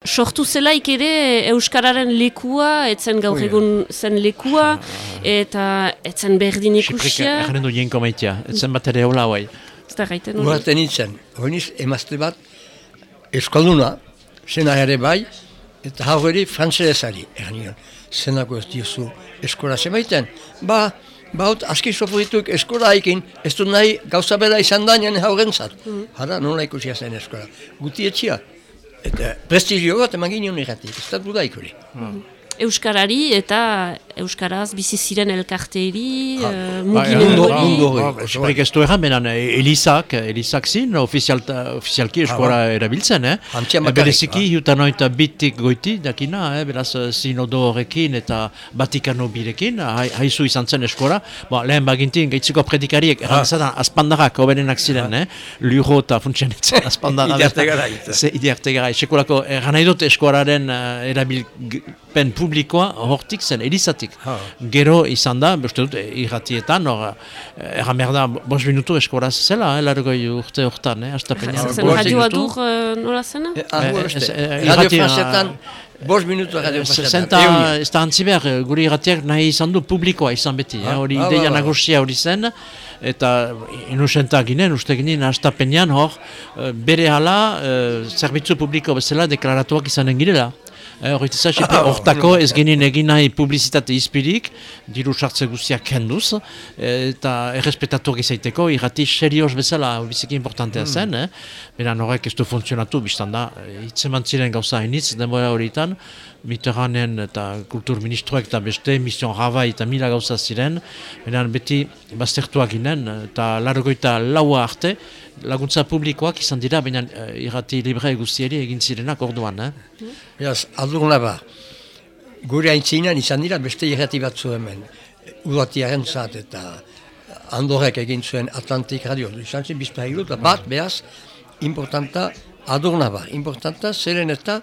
Sortu zelaik ere Euskararen lekua, etzen gaur egun zen lekua, eta etzen berdin ikusia. Egin du jenko maitea, etzen bat ere hola hauai. Ez da gaiten hori. Guraten nintzen, hori emazte bat, eskalduna, zena ere bai, eta hau ere frantzerezari, nion, zenako ez diozu eskola zemaiten. Ba, ba, hot, aski sofrituk eskola haikin, ez du nahi gauza bera izan dainen haurentzat. Mm. Hara, nola ikusia zen eskola. Guti etxia. Eta prestigio bat eman ginen irratik, ez da dudaik hori. Euskarari eta Euskaraz bizi ziren uh, mundo hori, Ba, bai. Xiprik ez du egan, benan Elizak, Elizak zin, ofizialta, ofizialki eskora erabiltzen, eh? E, bakarrik, Bereziki, juta noita bitik goiti, dakina, eh? beraz, sinodo horrekin eta Vatikano birekin, hai- haizu izan zen eskora. Ba, lehen bagintin, gaitziko predikariek, erran zaten, azpandarrak hoberenak ziren, eh? Luro eta garai. Ze idearte garai. Sekulako, erran nahi dut eskoraren erabilpen publikoa hortik zen, Ha. Gero izan da, beste dut, irratietan, hor, eh, erran behar da, bos minutu eskoraz zela, eh, largoi urte hortan, eh, astapenean. Zen Bost radioa minutu. dur uh, nola zena? Eh, ah, Eh, eh, Radio Francetan, bost minutu radio Francetan. Zenta, ez da antzi behar, eh, gure irratiak nahi izan du publikoa izan beti, eh, Ah, hori ah, ideia ba. nagusia hori zen, eta inusentak ginen, uste ginen, astapenean hor, eh, bere hala, eh, zerbitzu publiko bezala deklaratuak izanen girela. Eh, Horrit ez Ah, hortako ez ginen egin nahi publizitate izpirik, diru sartze guztiak kenduz, eh, eta errespetatuak izaiteko, irrati serioz bezala biziki importantea zen, eh? Beran horrek ez du funtzionatu, biztan da, eh, hitzeman ziren gauza hainitz, denbora horietan, Mitterranden eta kulturministroek eta beste, mission Rava eta mila gauza ziren, beran beti baztertuak ginen, eta largoita laua arte, laguntza publikoak izan dira, baina eh, irrati libre guztieri egin zirenak orduan, eh? Beraz, aldurna ba, gure aintzinan izan dira beste irrati batzu hemen. Udatiaren zat eta Andorrek egin zuen Atlantik Radio. Izan zen bizpa hiru, eta bat, behaz, importanta, adurna ba, importanta, zeren eta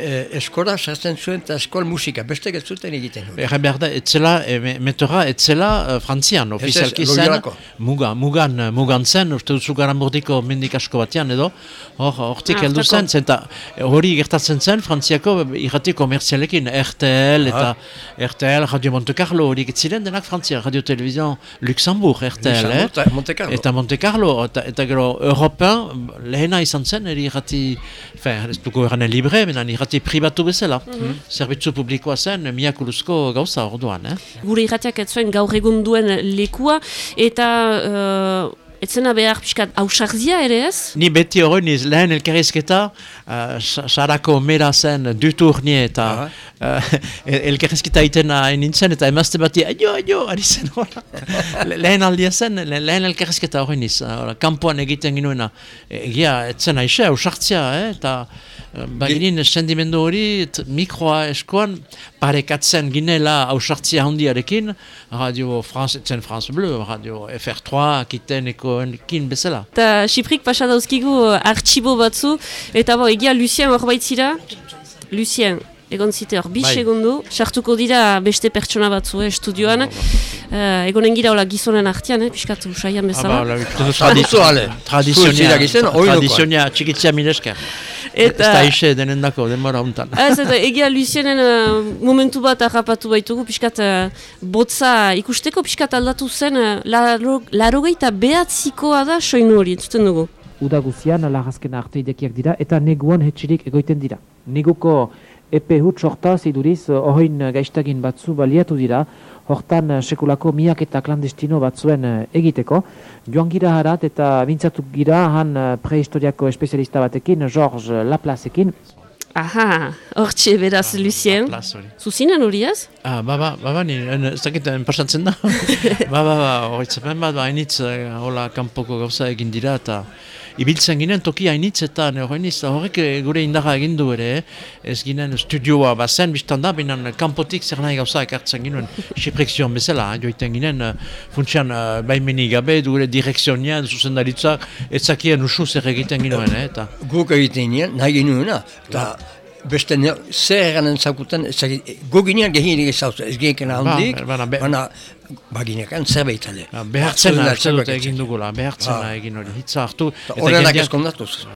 eh, eskola sartzen zuen eta eskol musika, beste ez zuten egiten. Erren behar da, etzela, e, me- metora, etzela uh, frantzian, ofizialki zen, muga, mugan, eh, mugan zen, uste duzu garambordiko mendik asko batean edo, hor, hortik Ah, heldu zen, zenta hori gertatzen zen frantziako irrati komerzialekin, RTL eta RTL, Radio Monte Carlo, hori ziren denak frantzia, Radio Television Luxembourg, RTL, eh? Luxembourg eta Monte Carlo. Eta Monte Carlo, eta, eta gero European, lehena izan zen, eri irrati, fe, ez duko eranen libre, menan irrati pribatu bezala. Zerbitzu publikoa zen, miakuluzko gauza orduan, eh? Gure irratiak ez zuen gaur egun duen lekua, eta uh, etzena behar pixkat ausarzia ere ez? Ni beti hori niz lehen elkarrizketa, uh, Sa- Sarako mera zen duturnie eta uh, elkarrizketa itena nintzen eta emazte bati, aio, aio, ari zen lehen aldia zen, le- lehen elkarrizketa hori niz, uh, hola, kanpoan egiten ginuena. Egia, etzen aixe, ausartzia, eh? eta uh, baginin sendimendu hori, mikroa eskoan, parekatzen ginela ausartzia handiarekin, Radio France, etzen France Bleu, Radio FR3, akitenekoekin bezala. Eta Xiprik pasa dauzkigu uh, artxibo batzu, eta bo, egia Lucien hor baitzira? Lucien, egon zite hor, bi Bai. segundu, sartuko dira beste pertsona batzu, eh, estudioan, uh, egonen gira hola gizonen artean, eh, piskat usaian bezala. Dut Tradizionale. Tradizionia, Zuzirak izan, oinokoa. tradizionia txikitzia milesker. Ez eta, da ise denendako, denbora hontan. Ez, eta egia Lucienen uh, momentu bat harrapatu baitugu, piskat uh, botza ikusteko, piskat aldatu zen, uh, laro, larogeita behatzikoa da soinu hori, entzuten dugu. uda guzian lagazken arte idekiak dira eta neguan hetxirik egoiten dira. Neguko epe huts hortaz iduriz ohoin gaiztagin batzu baliatu dira, hortan eh, sekulako miak eta klandestino batzuen eh, egiteko. Joan gira harat eta mintzatu gira han eh, prehistoriako espezialista batekin, George Laplaceekin, Aha, hortxe beraz Lucien. Plaz hori. Zuzinen hori ez? Ah, ba, ba, ba, ba, ni, en, ez dakit, enpasatzen da. ba, ba, ba, horitzapen bat, ba, hainitz, eh, hola, kanpoko gauza egin dira, eta ibiltzen ginen toki hainitz, eta ne, horreniz, horrek eh, gure indarra egin du ere, eh. ez ginen studioa bazen, biztan da, binan kanpotik zer nahi gauza ekartzen ginen, xiprekzion bezala, eh, joiten ginen, eh, funtsian, uh, baimeni gabe, gure direkzionia, zuzendaritzak, ez usu zer egiten ginen, eh, eta... Guk egiten nien, nahi genuena, eta beste ne, zer eranen zaukuten, ez dakit, gu ginean gehiagirik ezautzen, ez gehiagen handik, Ba, ba, be- baginekan zerbait ale. Behartzena, Batzuen uste dut atzekoak egin dugula, behartzena Ah. egin hori, hitza hartu. eta Horrenak eskondatuz.